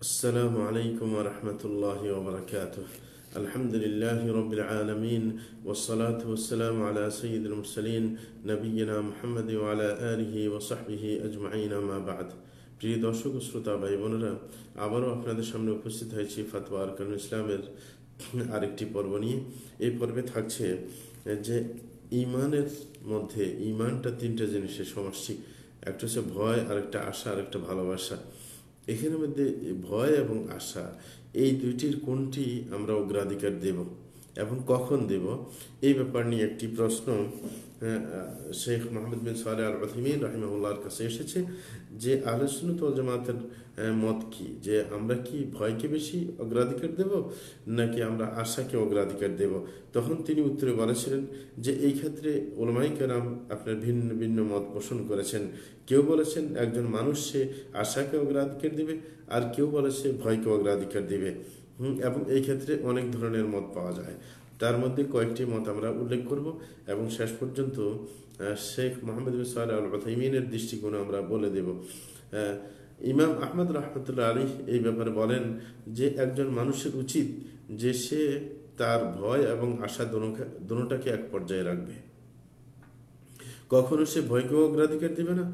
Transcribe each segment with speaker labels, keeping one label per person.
Speaker 1: السلام عليكم ورحمة الله وبركاته الحمد لله رب العالمين والصلاة والسلام على سيد المرسلين نبينا محمد وعلى آله وصحبه أجمعين ما بعد প্রিয় দর্শক ও শ্রোতা ভাই বোনেরা আবারও আপনাদের সামনে উপস্থিত হয়েছি ফাতোয়া আরকান ইসলামের আরেকটি পর্ব নিয়ে এই পর্বে থাকছে যে ইমানের মধ্যে ইমানটা তিনটা জিনিসের সমষ্টি একটা হচ্ছে ভয় আরেকটা আশা আরেকটা ভালোবাসা এখানের মধ্যে ভয় এবং আশা এই দুইটির কোনটি আমরা অগ্রাধিকার দেব? এবং কখন দেব? এই ব্যাপার নিয়ে একটি প্রশ্ন শেখ মোহাম্মদ বিন সালে আল রহিমিন রাহিমাহুল্লাহর কাছে এসেছে যে আলোচনা তো জামাতের মত কি? যে আমরা কি ভয়কে বেশি অগ্রাধিকার দেব, নাকি আমরা আশাকে অগ্রাধিকার দেব? তখন তিনি উত্তরে বলেছিলেন যে এই ক্ষেত্রে ওলমাই কেরাম আপনার ভিন্ন ভিন্ন মত পোষণ করেছেন। কেউ বলেছেন একজন মানুষ সে আশাকে অগ্রাধিকার দিবে, আর কেউ বলেছে ভয়কে অগ্রাধিকার দিবে। এবং এই ক্ষেত্রে অনেক ধরনের মত পাওয়া যায়। তার মধ্যে কয়েকটি মত আমরা উল্লেখ করব এবং শেষ পর্যন্ত শেখ মোহাম্মদ ইমিনের দৃষ্টিকোণ আমরা বলে দেব। ইমাম আহমদ রহমতুল্লাহ আলী এই ব্যাপারে বলেন যে, একজন মানুষের উচিত যে সে তার ভয় এবং আশা দোনোটাকে এক পর্যায়ে রাখবে। কখনো সে ভয়কেও অগ্রাধিকার দিবে না,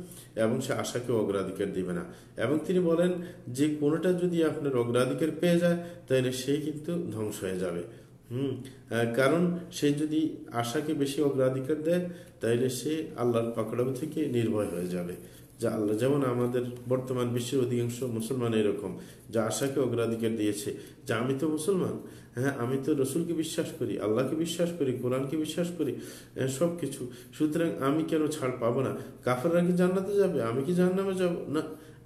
Speaker 1: এবং সে আশাকে অগ্রাধিকার দিবে না। এবং তিনি বলেন, যে কোনোটা যদি আপনার অগ্রাধিকার পেয়ে যায়, তাহলে সে কিন্তু ধ্বংস হয়ে যাবে। হুম কারণ সে যদি আশাকে বেশি অগ্রাধিকার দেয়, তাহলে সে আল্লাহর পাকড়াও থেকে নির্ভয় হয়ে যাবে। যা আল্লাহ যেমন আমাদের বর্তমান বিশ্বের অধিকাংশ মুসলমান এরকম, যা আশাকে অগ্রাধিকার দিয়েছে, যা আমি তো মুসলমান হ্যাঁ আমি তো রসুলকে বিশ্বাস করি, আল্লাহকে বিশ্বাস করি, কোরআনকে বিশ্বাস করি সব কিছু সুতরাং আমি কেন ছাড় পাবো না? কাফাররা কি জান্নাতে যাবে? আমি কি জান্নামে যাব? না।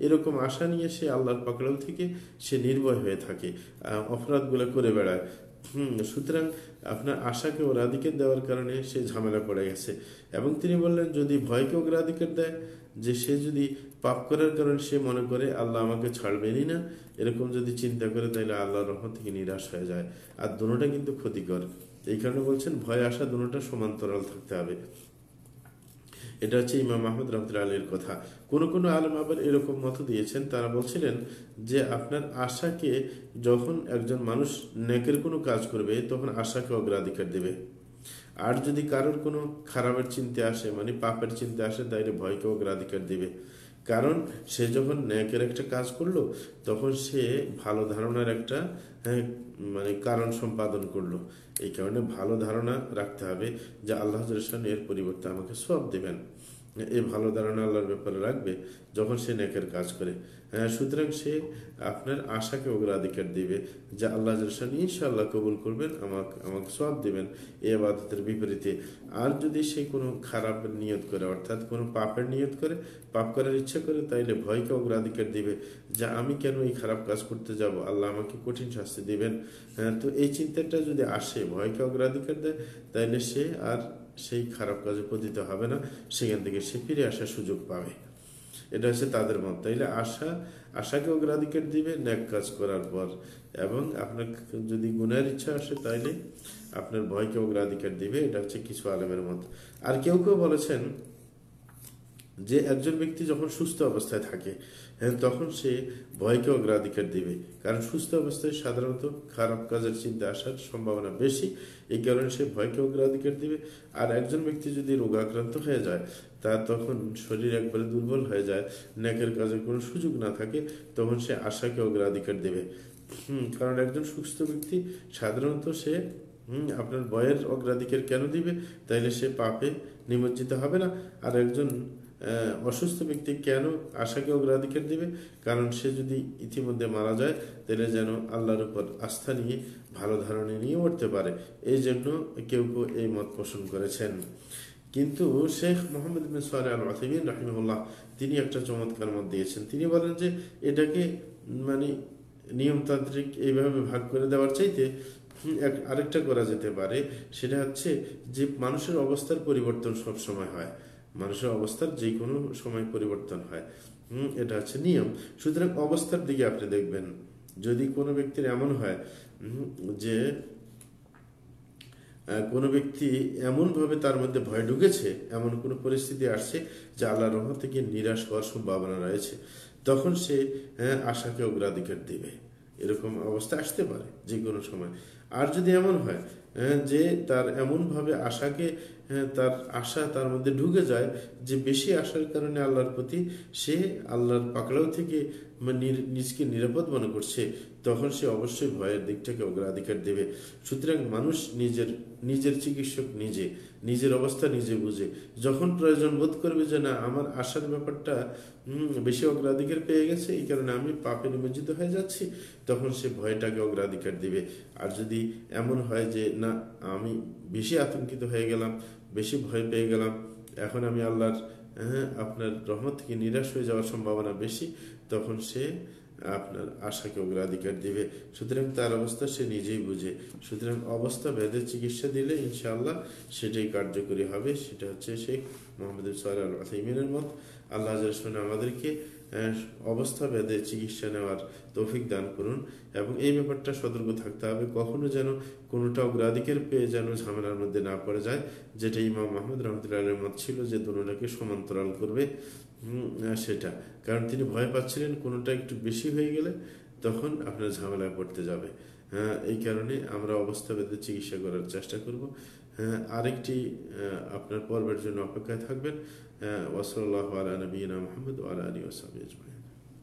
Speaker 1: এরকম আশা নিয়ে সে আল্লাহর পাকড়াও থেকে সে নির্ভয় হয়ে থাকে অপরাধগুলো করে বেড়ায়। হুম, সুতরাং আপনার আশাকে অগ্রাধিকার দেওয়ার কারণে সে ঝামেলা পড়ে গেছে। এবং তিনি বললেন, যদি ভয়কে অগ্রাধিকার দেয় যে সে যদি পাপ করার কারণে সে মনে করে, আল্লাহ আমাকে ছাড়বেনই না। এরকম যদি চিন্তা করে, তাহলে আল্লাহর রহমত থেকে নিরাশ হয়ে যায়। আর দুটোটা কিন্তু ক্ষতিকর। এই কারণে বলছেন, ভয় আসা দুটোটা সমান্তরাল থাকতে হবে। এটা হচ্ছে ইমাম আহমদ রহমতুল্লা আলীর কথা। কোনো কোনো আলম আবার এরকম মত দিয়েছেন। তারা বলছিলেন যে, আপনার আশাকে যখন একজন মানুষ নেকের কোনো কাজ করবে, তখন আশাকে অগ্রাধিকার দেবে। আর যদি কারোর কোনো খারাপের চিন্তা আসে মানে পাপের চিন্তা আসে, তাইলে ভয়কে অগ্রাধিকার দিবে। কারণ সে যখন ন্যাকের একটা কাজ করল, তখন সে ভালো ধারণার একটা হ্যাঁ মানে কারণ সম্পাদন করল। এই কারণে ভালো ধারণা রাখতে হবে যে আল্লাহ এর পরিবর্তে আমাকে সব দেবেন। এই ভালো ধারণা আল্লাহর ব্যাপারে রাখবে যখন সে নেকের কাজ করে। হ্যাঁ সুতরাং সে আপনার আশাকে অগ্রাধিকার দিবে যে আল্লাহ ইনশাল্লাহ কবুল করবেন, আমাকে আমাকে সব দেবেন এই আবাদতের বিপরীতে। আর যদি সে কোনো খারাপ নিয়ত করে, অর্থাৎ কোনো পাপের নিয়ত করে, পাপ করার ইচ্ছা করে, তাইলে ভয়কে অগ্রাধিকার দিবে যে আমি কেন এই খারাপ কাজ করতে যাব? আল্লাহ আমাকে কঠিন শাস্তি দিবেন। হ্যাঁ তো এই চিন্তাটা যদি আসে, ভয়কে অগ্রাধিকার দেয়, তাইলে সে আর সেই খারাপ কাজে পতিত হবে না, সেখান থেকে সে ফিরে আসার সুযোগ পাবে। এটা হচ্ছে তাদের মত। তাইলে আশা আশাকে অগ্রাধিকার দিবে, ন্যাক কাজ করার পর। এবং আপনার যদি গুণের ইচ্ছা আসে, তাইলে আপনার ভয়কে অগ্রাধিকার দিবে। এটা হচ্ছে কিছু আলমের মত। আর কেউ কেউ বলেছেন যে একজন ব্যক্তি যখন সুস্থ অবস্থায় থাকে হ্যাঁ তখন সে ভয়কে অগ্রাধিকার দিবে। কারণ সুস্থ অবস্থায় সাধারণত খারাপ কাজের চিন্তা আসার সম্ভাবনা বেশি। এই কারণে সে ভয়কে অগ্রাধিকার দেবে। আর একজন ব্যক্তি যদি রোগাক্রান্ত হয়ে যায় তার তখন শরীর একবারে দুর্বল হয়ে যায়, নেকের কাজের কোনো সুযোগ না থাকে, তখন সে আশাকে অগ্রাধিকার দেবে। হুম, কারণ একজন সুস্থ ব্যক্তি সাধারণত সে আপনার ভয়ের অগ্রাধিকার কেন দিবে? তাইলে সে পাপে নিমজ্জিত হবে না। আর একজন অসুস্থ ব্যক্তি কেন আশাকে অগ্রাধিকার দিবে? কারণ সে যদি ইতিমধ্যে মারা যায়, তাহলে যেন আল্লাহর উপর আস্থা নিয়ে, ভালো ধারণা নিয়ে উঠতে পারে। এই জন্য কেউ কেউ এই মত পোষণ করেছেন। কিন্তু শেখ মোহাম্মদ বিন সোয়াল আল রহিমিন রাহিমুল্লাহ তিনি একটা চমৎকার মত দিয়েছেন। তিনি বলেন যে, এটাকে মানে নিয়মতান্ত্রিক এইভাবে ভাগ করে দেওয়ার চাইতে এক, আরেকটা করা যেতে পারে। সেটা হচ্ছে যে, মানুষের অবস্থার পরিবর্তন সব সময় হয়। মানুষের অবস্থার যে কোনো সময় পরিবর্তন হয়। হম এটা হচ্ছে নিয়ম। সুতরাং অবস্থার দিকে আপনি দেখবেন। যদি কোনো ব্যক্তির এমন হয় যে কোনো ব্যক্তি এমনভাবে তার মধ্যে ভয় ঢুকেছে এমন কোনো পরিস্থিতি আসছে যে আল্লাহ রহমত থেকে নিরাশ হওয়ার সম্ভাবনা রয়েছে তখন সে হ্যাঁ, আশাকে অগ্রাধিকার দিবে। এরকম অবস্থা আসতে পারে যে কোনো সময়। আর যদি এমন হয় হ্যাঁ, যে তার এমনভাবে আশাকে হ্যাঁ, তার আশা তার মধ্যে ঢুকে যায় যে বেশি আশার কারণে আল্লাহর প্রতি সে আল্লাহর পাকড়াও থেকে মানে নিজকে নিরাপদ মনে করছে তখন সে অবশ্যই ভয়ের দিকটাকে অগ্রাধিকার দেবে। সুতরাং মানুষ নিজের নিজের চিকিৎসক নিজে নিজের অবস্থা নিজে বুঝে। যখন প্রয়োজন বোধ করবে যে না আমার আশার ব্যাপারটা বেশি অগ্রাধিকার পেয়ে গেছে এই কারণে আমি পাপে নিমজ্জিত হয়ে যাচ্ছি তখন সে ভয়টাকে অগ্রাধিকার দিবে। আর যদি এমন হয় যে না আমি বেশি আতঙ্কিত হয়ে গেলাম বেশি ভয় পেয়ে গেলাম এখন আমি আল্লাহর হ্যাঁ, আপনার রহমত থেকে নিরাশ হয়ে যাওয়ার সম্ভাবনা বেশি তখন সে আপনার আশাকে অগ্রাধিকার দিবে। সুতরাং তার অবস্থা সে নিজেই বুঝে। সুতরাং অবস্থা ভেদে চিকিৎসা দিলে ইনশাআল্লাহ সেটাই কার্যকরী হবে। সেটা হচ্ছে শেখ মোহাম্মদ সাল্লাহ আলহিমিনের মত। আল্লাহ রসমান আমাদেরকে অবস্থা ভেদে চিকিৎসা নেওয়ার তৌফিক দান করুন এবং এই ব্যাপারটা সতর্ক থাকতে হবে। কখনো যেন কোনোটা অগ্রাধিকার পেয়ে যেন ঝামেলার মধ্যে না পড়ে যায়। যেটা ইমাম মাহমুদ রহমতুল্লাহ মত ছিল যে দুটাকে সমান্তরাল করবে। সেটা। কারণ তিনি ভয় পাচ্ছিলেন কোনোটা একটু বেশি হয়ে গেলে তখন আপনার ঝামেলায় পড়তে যাবে। হ্যাঁ এই কারণে আমরা অবস্থা ভেদে চিকিৎসা করার চেষ্টা করব। হ্যাঁ আরেকটি আপনার পর্বের জন্য অপেক্ষায় থাকবেন। ওসল আল্লাহ আলা নবীনা মোহাম্মদ আলা আলী আজমাইন।